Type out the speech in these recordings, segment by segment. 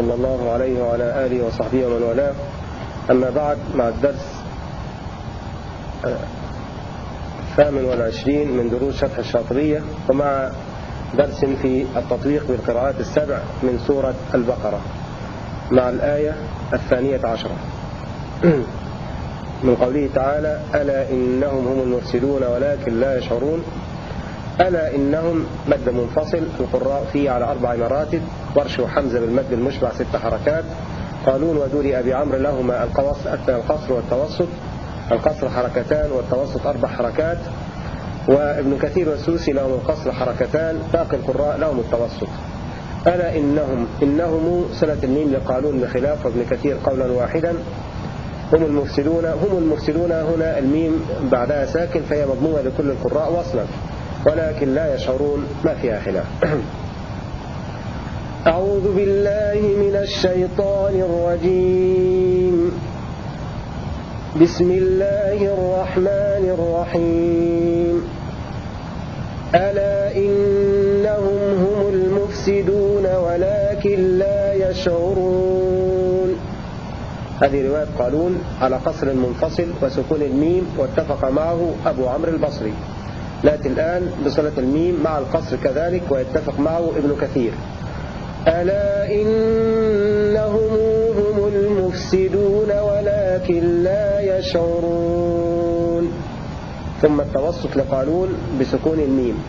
صلى الله عليه وعلى آله وصحبه ومن والاه. أما بعد مع الدرس الثامن والعشرين من دروس شرح الشاطبية ومع درس في التطبيق بالقراءات السبع من سورة البقرة مع الآية الثانية عشرة. من قوله تعالى ألا إنهم هم المفسدون ولكن لا يشعرون؟ ألا إنهم مد منفصل القراء فيه على أربع مراتب ورش وحمزة بالمد المشبع ست حركات قالون ودوري أبي عمرو لهما القصر والتوسط القصر حركتان والتوسط أربع حركات وابن كثير والسوسي لهم القصر حركتان باقي القراء لهم التوسط. ألا إنهم إنهم صلة الميم لقالون بخلاف وابن كثير قولا واحدا. هم المفسدون هم المفسدون هنا الميم بعدها ساكن فهي مضمومة لكل القراء وصلا ولكن لا يشعرون ما فيها خلاف. أعوذ بالله من الشيطان الرجيم. بسم الله الرحمن الرحيم. ألا إنهم هم المفسدون ولكن لا يشعرون. هذه رواية قالون على قصر منفصل وسكون الميم واتفق معه أبو عمرو البصري. نأتي الآن بصلة الميم مع القصر كذلك ويتفق معه ابن كثير. ألا إنهم هم المفسدون ولكن لا يشعرون. ثم التوسط لقالون بسكون الميم.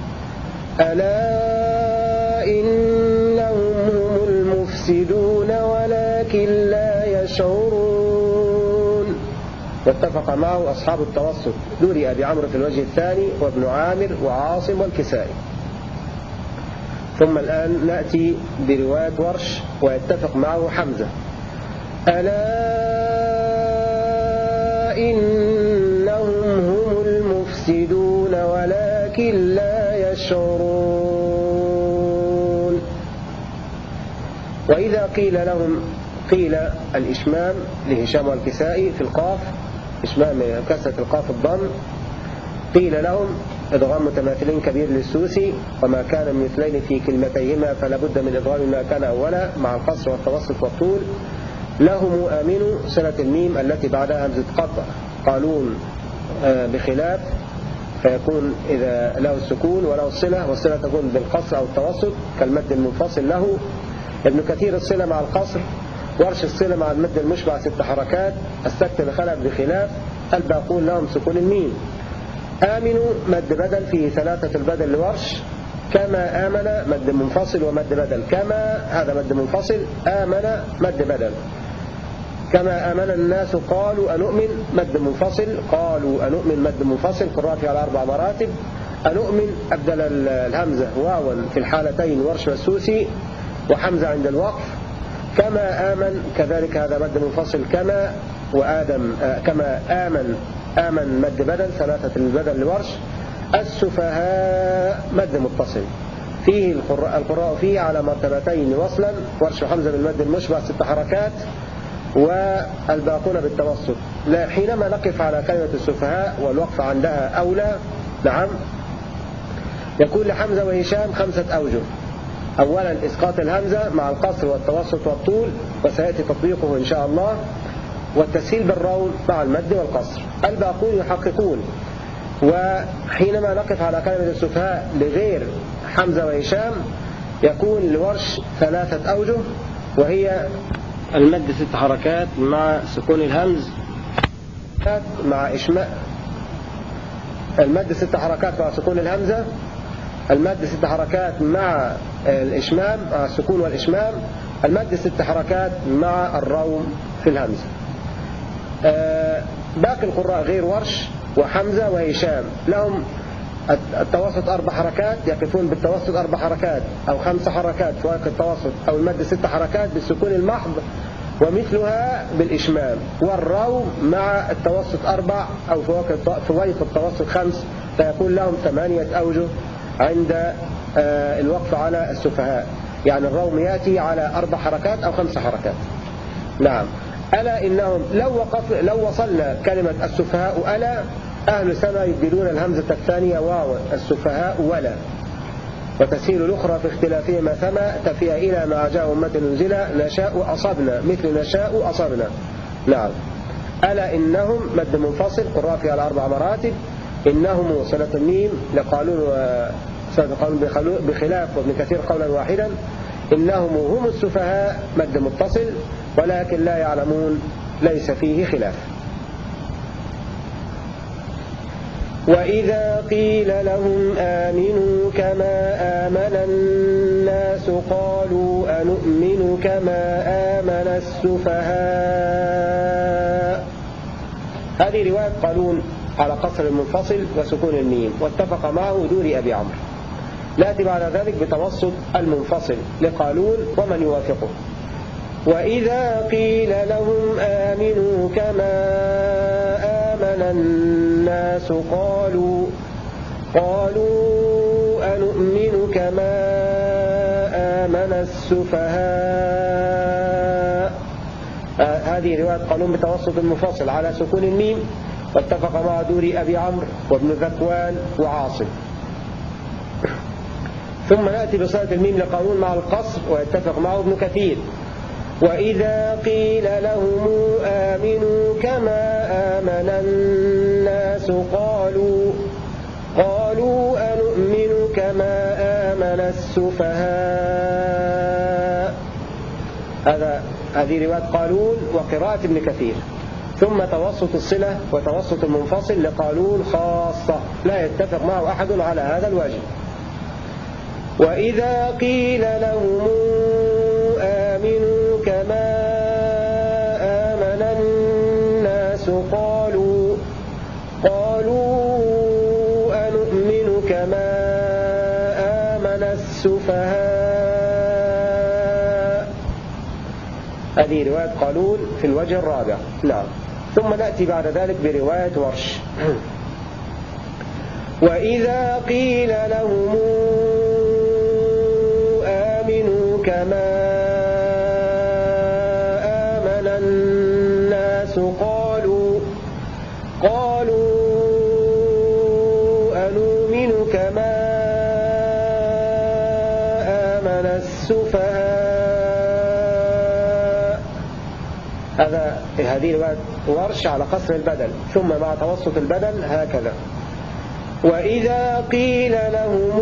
ألا إنهم هم المفسدون ولكن لا يشعرون. واتفق معه أصحاب التوسط. دوري أبي عمرو في الوجه الثاني وابن عامر وعاصم والكسائي. ثم الآن نأتي برواية ورش ويتفق معه حمزة. ألا إنهم هم المفسدون ولكن لا يشعرون. وإذا قيل لهم قيل الإشمام لهشام والكسائي في القاف إشمام كسرة القاف الضم. قيل لهم إدغام متماثلين كبير للسوسي وما كان من مثلين في كلمتيهما فلا بد من إدغام ما كان أولا مع القصر والتوسط والطول. لهم آمنوا سنة الميم التي بعدها همزة قطع قالون بخلاف. فيكون إذا له السكون وله الصلة والصلة تكون بالقصر أو التوسط كالمد المنفصل له. ابن كثير الصلة مع القصر ورش الصلة مع المد المشبع ست حركات السكت بخلف بخلاف الباقون لهم سكون الميم آمنوا مد بدل فيه ثلاثة البدل لورش. كما آمن مد منفصل ومد بدل. كما هذا مد منفصل آمن مد بدل. كما آمن الناس قالوا أنؤمن مد منفصل. قالوا أنؤمن مد منفصل. قراتي على أربع مراتب. أنؤمن أبدل الهمزة واوا في الحالتين ورش والسوسي وحمزة عند الوقف. كما آمن كذلك هذا مد منفصل كما وآدم كما آمن آمن مد بدل ثلاثة البدل لورش السفهاء مد متصل. فيه القراء فيه على مرتبتين وصلا ورش حمزة بالمد المشبع ست حركات والباقون بالتوسط. لا حينما نقف على كلمة السفهاء والوقف عندها أولى نعم يكون لحمزة وهشام خمسة أوجه. أولا إسقاط الهمزة مع القصر والتوسط والطول وسيأتي تطبيقه إن شاء الله والتسهيل بالروم مع المد والقصر. الباقون يحققون. وحينما نقف على كلمة السفهاء لغير حمزة وهشام يكون لورش ثلاثة أوجه وهي المد ست حركات مع سكون الهمز مع إشماء. المد ست حركات مع سكون الهمزة المد ست حركات مع الإشمام مع السكون والإشمام. المد ست حركات مع الروم في الهمزة. باقي القراء غير ورش وحمزة وهشام. لهم التوسط أربع حركات يقفون بالتوسط أربع حركات أو خمس حركات فوق التوسط أو المد ست حركات بالسكون المحض ومثلها بالإشمام. والروم مع التوسط أربع أو فوق التوسط خمس فيكون لهم ثمانية أوجه عند الوقف على السفهاء. يعني الروم يأتي على أربع حركات أو خمس حركات. نعم. ألا إنهم لو, وقف لو وصلنا كلمة السفهاء ألا أهل السماء يبدلون الهمزة الثانية واو السفهاء ولا. وتسهيل الأخرى في اختلافهما فما تفيا إلى ما جاء أمة نزل نشاء أصبنا مثل نشاء أصبنا. نعم. ألا إنهم مد منفصل قراء فيها الأربع مراتب إنهم صلة الميم لقالون بخلاف وابن كثير قولا واحدا إنهم هم السفهاء مد متصل ولكن لا يعلمون ليس فيه خلاف. وإذا قيل لهم آمنوا كما آمن الناس قالوا أنؤمن كما آمن السفهاء. هذه رواية قالون على قصر المنفصل وسكون الميم واتفق معه دور أبي عمرو. نأتي بعد ذلك بتوسط المنفصل لقالون ومن يوافقه. وإذا قيل لهم آمنوا كما آمن الناس قالوا قالوا أنؤمن كما آمن السفهاء. آه هذه رواية قالون بتوسط المفصل على سكون الميم. واتفق مع دور أبي عمرو وابن ذكوان وعاصم. ثم نأتي بصلاة الميم لقانون مع القصر ويتفق معه ابن كثير. وإذا قيل لهم آمنوا كما آمن الناس قالوا قالوا أنؤمن كما آمن السفهاء. هذا هذه رواية قالون وقراءة ابن كثير. ثم توسط الصلة وتوسط المنفصل لقالون خاصة. لا يتفق معه أحد على هذا الواجب. وإذا قيل لهم آمنوا كما آمن الناس قالوا قالوا أنؤمن كما آمن السفهاء. هذه رواية قالون في الوجه الرابع. نعم. ثم نأتي بعد ذلك برواية ورش. وإذا قيل لهم كما آمن الناس قالوا قالوا أنؤمن كما آمن السفهاء. هذا هذه رواية ورش على قصر البدل ثم مع توسط البدل هكذا. وإذا قيل لهم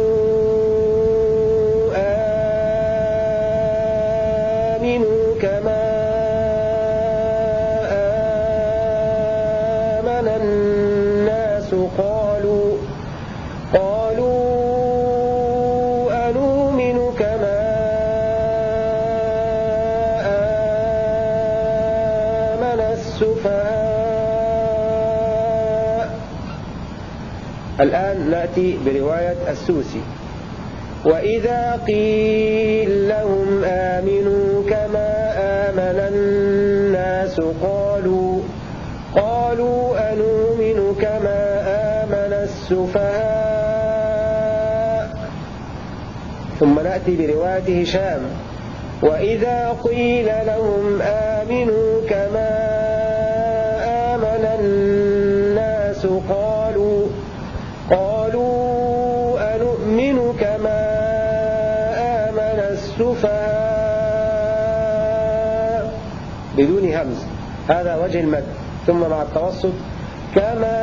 الناس قالوا قالوا أنؤمن كما آمن السفهاء؟ الآن نأتي برواية السوسي. وإذا قيل لهم آمنوا ثم نأتي برواية هشام وإذا قيل لهم آمنوا كما آمن الناس قالوا قالوا أنؤمن كما آمن السفهاء. بدون همز. هذا وجه المد. ثم مع التوسط كما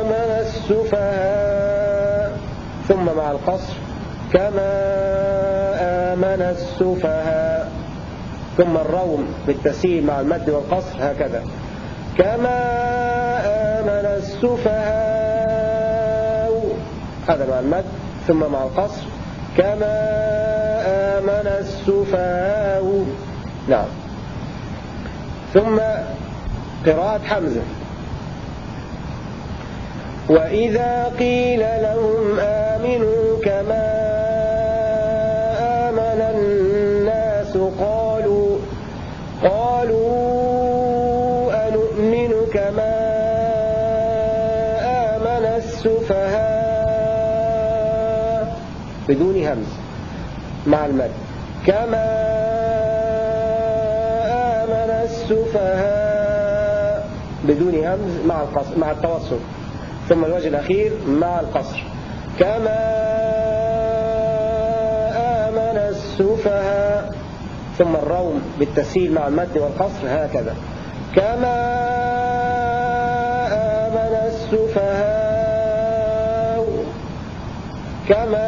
آمن السفهاء. ثم مع القصر كما آمن السفهاء. ثم الروم بالتسهيل مع المد والقصر هكذا. كما آمن السفهاء هذا مع المد ثم مع القصر. كما آمن السفهاء نعم. ثم قراءة حمزة. وإذا قيل لهم آمنوا كما بدون همز مع المد. كما آمن السفهاء بدون همز مع مع التوسط. ثم الوجه الأخير مع القصر. كما آمن السفهاء ثم الروم بالتسهيل مع المد والقصر هكذا. كما آمن السفهاء كما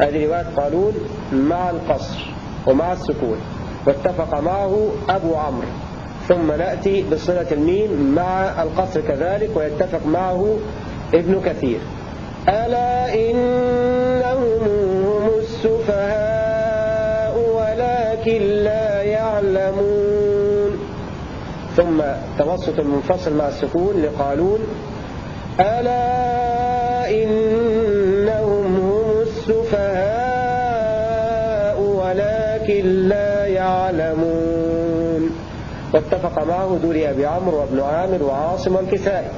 هذه رواية قالون مع القصر ومع السكون. واتفق معه أبو عمرو. ثم نأتي بصلة الميم مع القصر كذلك ويتفق معه ابن كثير. ألا إنهم هم السفهاء ولكن لا يعلمون. ثم توسط المنفصل مع السكون لقالون ألا واتفق معه دوري أبي عمرو وابن عامر وعاصم والكسائي.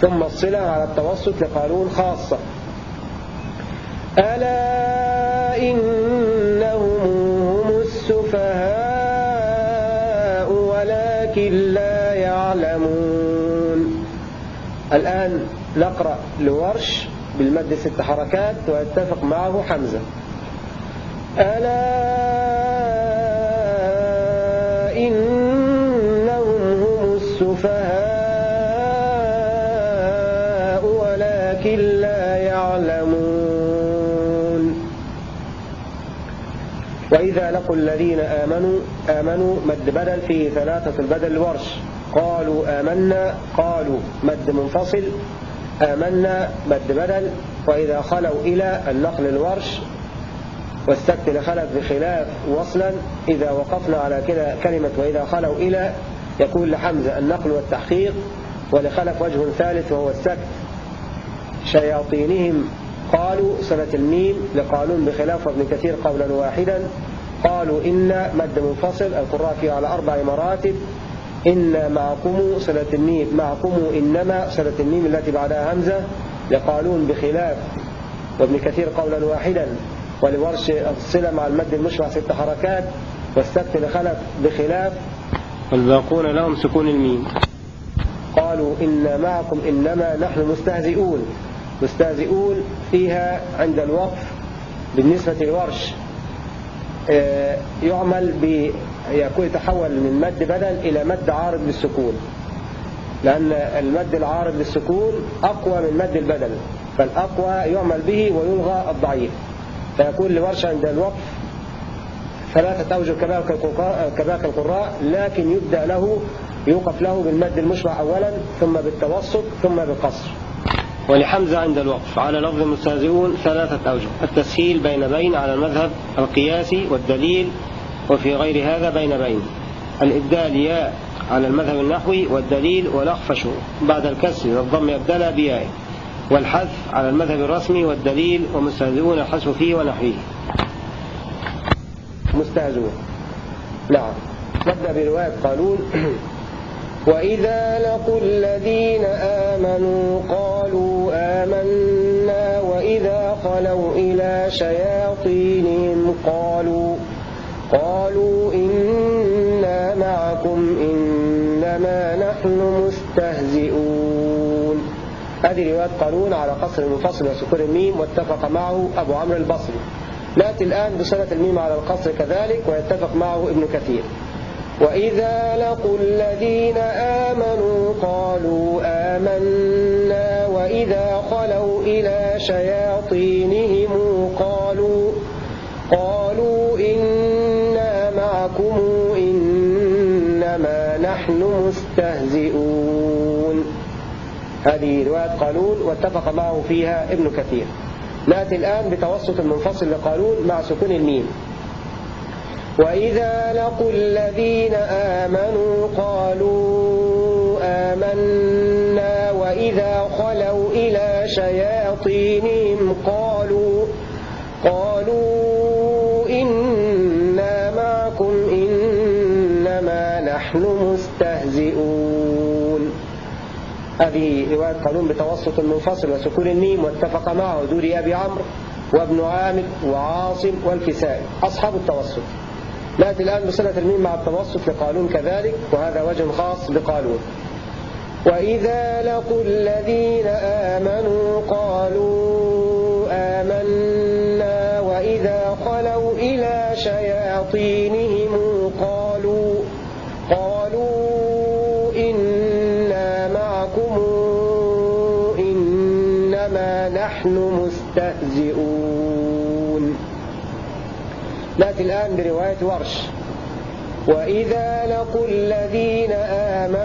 ثم الصلة على التوسط لقانون خاصة. ألا إنهم هم السفهاء ولكن لا يعلمون. الآن نقرأ لورش بالمد ست حركات ويتفق معه حمزة. ألا وإذا لقوا الذين آمنوا آمنوا مد بدل فيه ثلاثة البدل الورش. قالوا آمنا قالوا مد منفصل آمنا مد بدل. وإذا خلوا إلى النقل الورش والسكت خلف بخلاف وصلا إذا وقفنا على كده كلمة وإذا خلوا إلى يكون لحمزة النقل والتحقيق ولخلف وجه ثالث وهو السكت شياطينهم قالوا صلة الميم لقالون بخلاف وابن كثير قولا واحدا. قالوا إن مد منفصل القراء فيه على أربع مراتب. إن معكم صلة الميم معكم إنما صلة الميم التي بعدها همزة لقالون بخلاف وابن كثير قولا واحدا. ولورش الصلة مع المد المشبع ست حركات والسكت لخلف بخلاف. والباقون لهم سكون الميم. قالوا إن معكم إنما نحن مستهزئون. مستهزئون فيها عند الوقف بالنسبة لورش يعمل ب يكون يتحول من مد بدل إلى مد عارض للسكون. لأن المد العارض للسكون أقوى من مد البدل فالأقوى يعمل به ويلغى الضعيف. فيكون لورش عند الوقف ثلاثة أوجه كباقي القراء لكن يبدأ له يوقف له بالمد المشبع أولا ثم بالتوسط ثم بالقصر. ولحمزة عند الوقف. على لفظ المستهزئون ثلاثة أوجه. التسهيل بين بين على المذهب القياسي والدليل وفي غير هذا بين بين. الإبدال ياء على المذهب النحوي والدليل والأخفش. بعد الكسر والضم يبدل بياء. والحذف على المذهب الرسمي والدليل ومستهزئون الحذف فيه ونحوه مستهزئون نعم. نبدأ برواية قانون وإذا لقوا الذين آمنوا قالوا آمنا وإذا خلوا إلى شياطينهم قالوا قالوا إنا معكم إنما نحن مستهزئون هذه رواية قانون على قصر المنفصل وسكون الميم واتفق معه أبو عمرو البصري. نأتي الآن بصلة الميم على القصر كذلك ويتفق معه ابن كثير. وإذا لقوا الذين آمنوا قالوا آمنا وإذا خلوا إلى شياطينهم قالوا قالوا إنا معكم إنما نحن مستهزئون هذه رواية قالون واتفق معه فيها ابن كثير. نأتي الآن بتوسط المنفصل لقالون مع سكون الميم. وإذا لقوا الذين آمنوا قالوا آمنا وإذا خلوا إلى شياطينهم قالوا قالوا إنا معكم إنما نحن مستهزئون هذه رواية قانون بتوسط المنفصل وسكون الميم واتفق معه دوري أبي عمرو وابن عامر وعاصم والكسائي. أصحاب التوسط. نأتي الآن بصلة الميم مع التوسط لقانون كذلك وهذا وجه خاص بقانون وإذا لقوا الذين آمنوا قالوا برواية ورش وإذا لقوا الذين آمنوا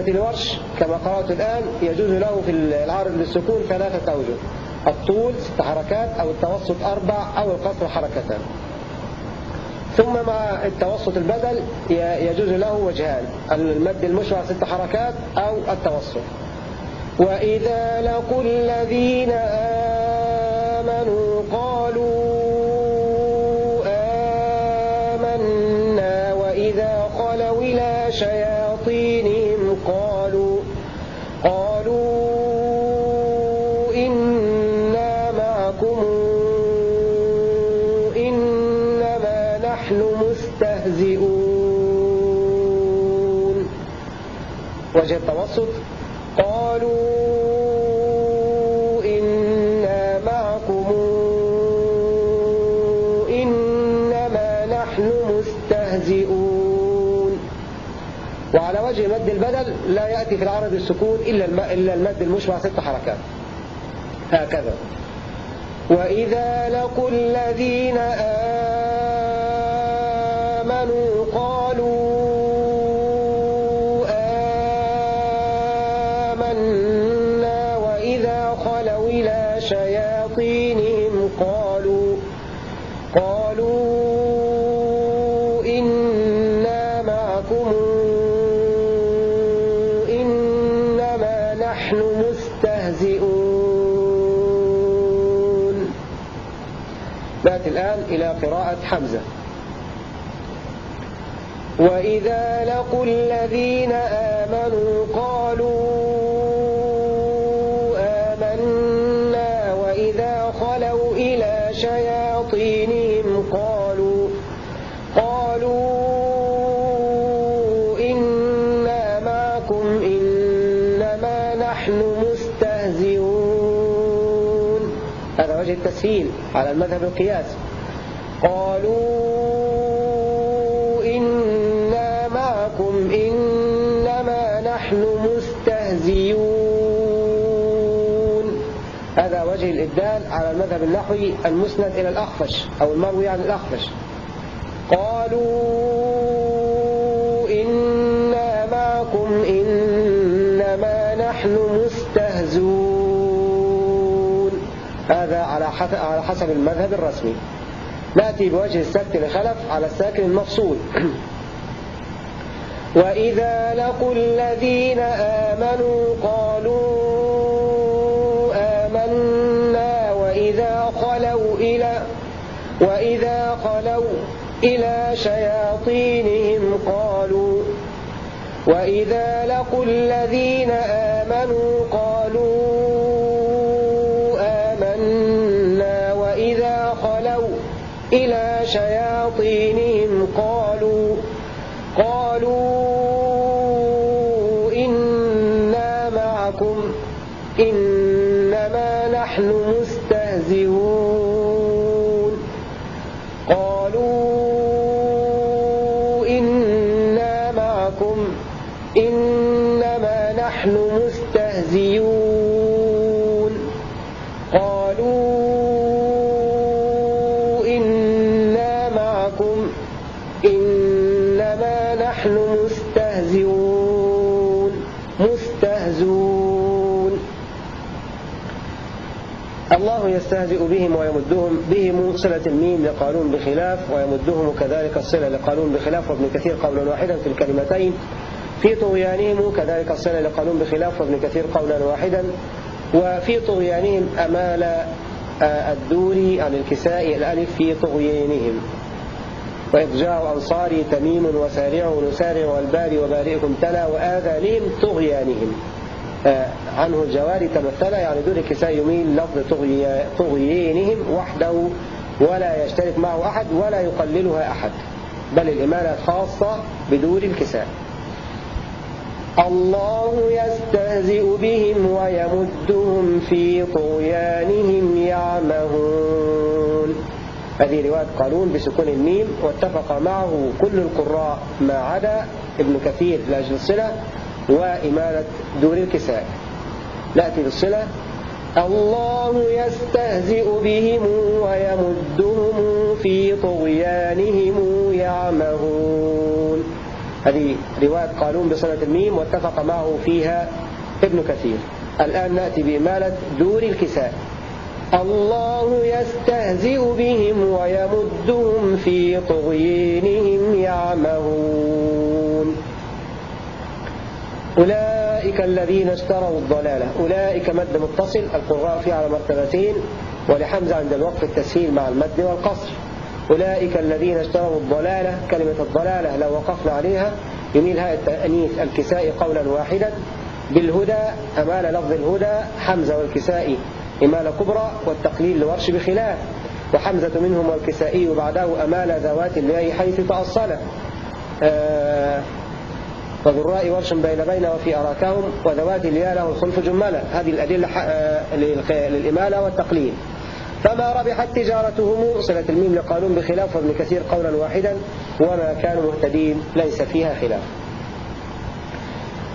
البدل بالنسبة لورش كما قرأت الآن يجوز له في العارض للسكون ثلاثة أوجه الطول ست حركات أو التوسط أربع أو القصر حركتان. ثم مع التوسط البدل يجوز له وجهان المد المشرع ست حركات أو التوسط. وإذا لقوا الذين وجه التوسط قالوا إنا معكم إنما نحن مستهزئون. وعلى وجه مد البدل لا يأتي في العرض السكون إلا إلا المد المشبع ست حركات. هكذا. وإذا لقوا الذين آمنوا آمنا وإذا خلوا إلى شياطينهم قالوا قالوا إنا معكم إنما نحن مستهزئون. نأتي الآن إلى قراءة حمزة. وإذا لقوا الذين آمنوا قالوا على المذهب القياسي قالوا إنا معكم إنما نحن مستهزئون. هذا وجه الإبدال على المذهب النحوي المسند إلى الأخفش أو المروي عن الأخفش. قالوا على حسب المذهب الرسمي. نأتي بوجه السكت لخلف على الساكن المفصول. وإذا لقوا الذين آمنوا قالوا آمنا. وإذا خلوا إلى وإذا خلوا إلى شياطينهم قالوا وإذا لقوا الذين إلى شياطينهم يستهزئ بهم ويمدهم بهم صلة الميم لقالون بخلاف ويمدهم كذلك الصلة لقالون بخلاف وابن كثير قولا واحدا في الكلمتين. في طغيانهم كذلك الصلة لقالون بخلاف وابن كثير قولا واحدا. وفي طغيانهم أمال آه، الدوري عن الكساء الألف في طغيانهم. وإضجاع أنصاري تميم وسارع ونسارع والباري وبارئكم تلا وآذانهم طغيانهم. عنه الجواري تمثل يعني دون الكساء يميل لفظ طغيانهم وحده ولا يشترك معه أحد ولا يقللها أحد بل الإمالة خاصة بدور الكساء. الله يستهزئ بهم ويمدهم في طغيانهم يعمهون هذه رواية قانون بسكون الميم واتفق معه كل القراء ما عدا ابن كثير لأجل الصلة وإمالة دور الكساء. نأتي بالصلة. الله يستهزئ بهم ويمدهم في طغيانهم يعمهون. هذه رواية قالون بصلة الميم واتفق معه فيها ابن كثير. الآن نأتي بإمالة دور الكساء. الله يستهزئ بهم ويمدهم في طغيانهم يعمهون. أولئك الذين اشتروا الضلالة. أولئك مد متصل القراء فيه على مرتبتين ولحمزة عند الوقف التسهيل مع المد والقصر. أولئك الذين اشتروا الضلالة كلمة الضلالة لو وقفنا عليها يميل هاء التأنيث الكساء قولا واحدا. بالهدى أمال لفظ الهدى حمزة والكساء إمالة كبرى والتقليل لورش بخلاف. وحمزة منهم والكسائي بعده أمال ذوات الياء حيث تأصل آه وذراء ورش بين بين وفي أراكهم وذوات الياء له الخلف جمالة. هذه الأدلة آه للإمالة والتقليل. فما ربحت تجارتهم صلة الميم لقانون بخلاف وابن كثير قولا واحدا وما كانوا مهتدين ليس فيها خلاف.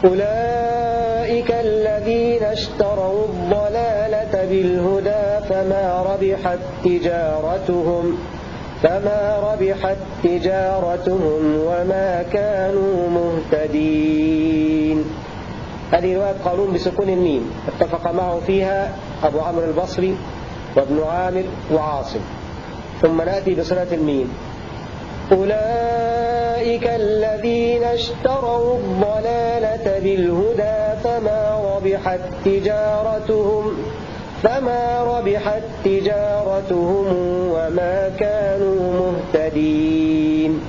أولئك الذين اشتروا الضلالة بالهدى فما ربحت تجارتهم. فما ربحت تجارتهم وما كانوا مهتدين. هذه رواية قانون بسكون الميم اتفق معه فيها أبو عمرو البصري وابن عامر وعاصم. ثم نأتي بصلة الميم. أولئك الذين اشتروا الضلالة بالهدى فما ربحت تجارتهم فما ربحت تجارتهم وما كانوا مهتدين.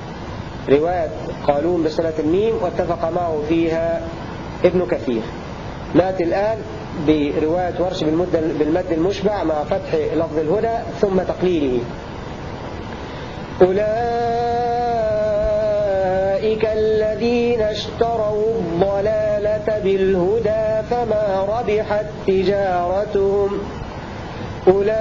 رواية قالون بصلة الميم واتفق معه فيها ابن كثير. نأتي الآن برواية ورش بالمد المشبع مع فتح لفظ الهدى ثم تقليله. أولئك الذين اشتروا الضلالة بالهدى فما ربحت تجارتهم أولئك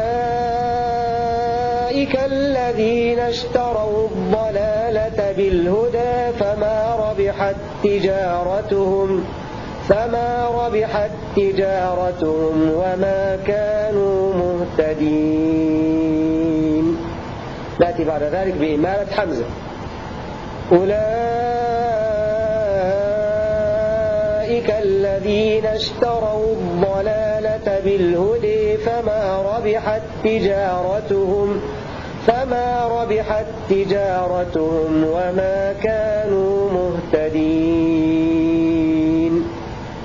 الذين اشتروا الضلالة بالهدى فما ربحت تجارتهم فما ربحت تجارتهم وما كانوا مهتدين. نأتي بعد ذلك بإمالة حمزة. أولئك الذين اشتروا الضلالة بالهدي فما ربحت تجارتهم فما ربحت تجارتهم وما كانوا مهتدين.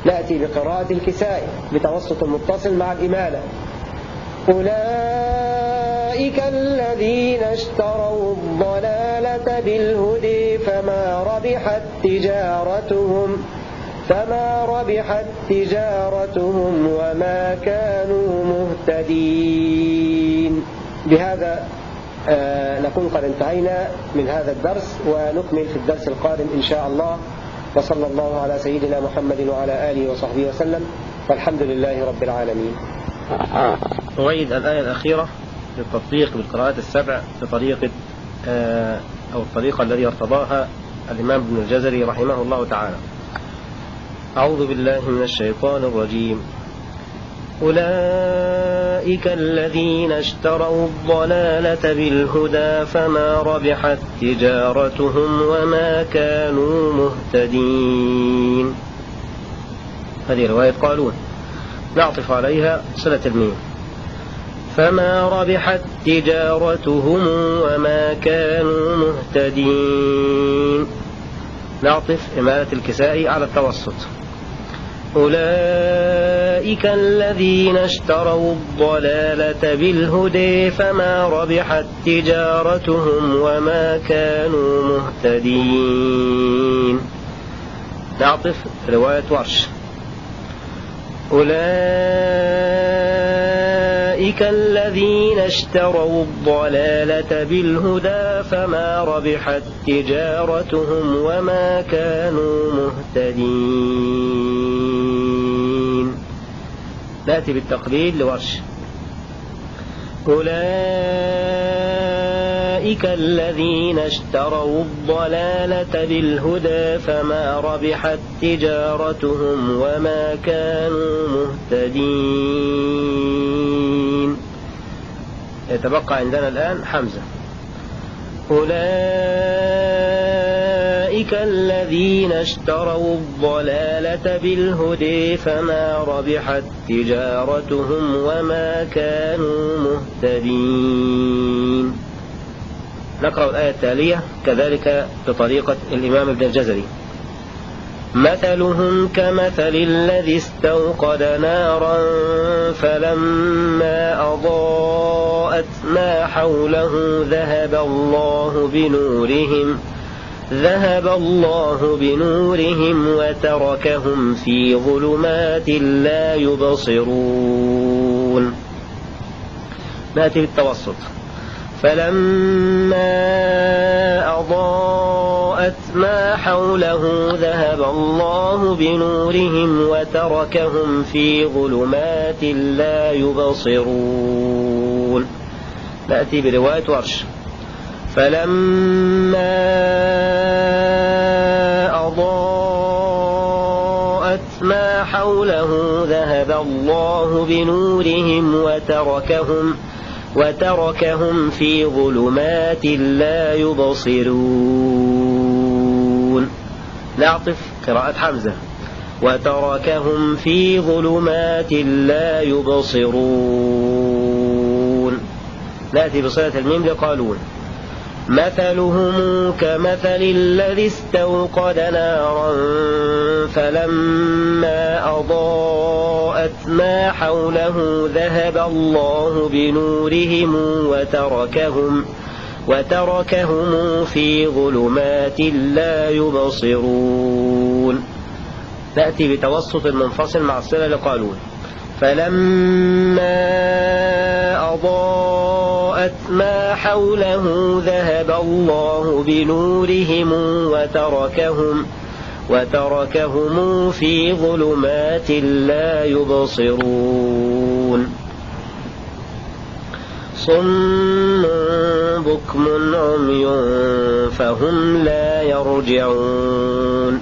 نأتي بقراءة الكسائي بتوسط المتصل مع الإمالة. أولئك الذين اشتروا الضلالة بالهدي فما ربحت تجارتهم فما ربحت تجارتهم وما كانوا مهتدين. بهذا آه، نكون قد انتهينا من هذا الدرس ونكمل في الدرس القادم إن شاء الله. وصلى الله على سيدنا محمد وعلى آله وصحبه وسلم. والحمد لله رب العالمين. أعيد الآية الأخيرة للتطبيق بالقراءات السبع بطريقة آه، أو الطريقة الذي ارتضاها الإمام ابن الجزري رحمه الله تعالى. أعوذ بالله من الشيطان الرجيم. أولئك الذين اشتروا الضلالة بالهدى فما ربحت تجارتهم وما كانوا مهتدين. هذه رواية قالون. نعطف عليها صلة الميم فما ربحت تجارتهم وما كانوا مهتدين. نعطف إمالة الكساء على التوسط. أولئك الذين اشتروا الضلالة بالهدى فما ربحت تجارتهم وما كانوا مهتدين. نعطف رواية ورش. أولئك الذين اشتروا الضلالة بالهدى فما ربحت تجارتهم وما كانوا مهتدين. نأتي بالتقليد لورش. أولئك الذين اشتروا الضلالة بالهدى فما ربحت تجارتهم وما كانوا مهتدين. يتبقى عندنا الآن حمزة. أولئك الذين اشتروا الضلالة بالهدى فما ربحت تجارتهم وما كانوا مهتدين. نقرأ الآية التالية كذلك بطريقة الإمام ابن الجزري. مثلهم كمثل الذي استوقد نارا فلما أضاءت ما حوله ذهب الله بنورهم ذهب الله بنورهم وتركهم في ظلمات لا يبصرون. نأتي بالتوسط فلما أضاءت ما حوله ذهب الله بنورهم وتركهم في ظلمات لا يبصرون. نأتي برواية ورش فلما أضاءت ما حوله ذهب الله بنورهم وتركهم وتركهم في ظلمات لا يبصرون. نعطف قراءة حمزة. وتركهم في ظلمات لا يبصرون. نأتي بصلة الميم لقالون مثلهم كمثل الذي استوقد نارا فلما أضاءت ما حوله ذهب الله بنورهم وتركهم وتركهم في ظلمات لا يبصرون. نأتي بتوسط المنفصل مع الصلة لقالون فلما أضاءت ما حوله ذهب الله بنورهم وتركهم وتركهم في ظلمات لا يبصرون. صم بكم عمي فهم لا يرجعون.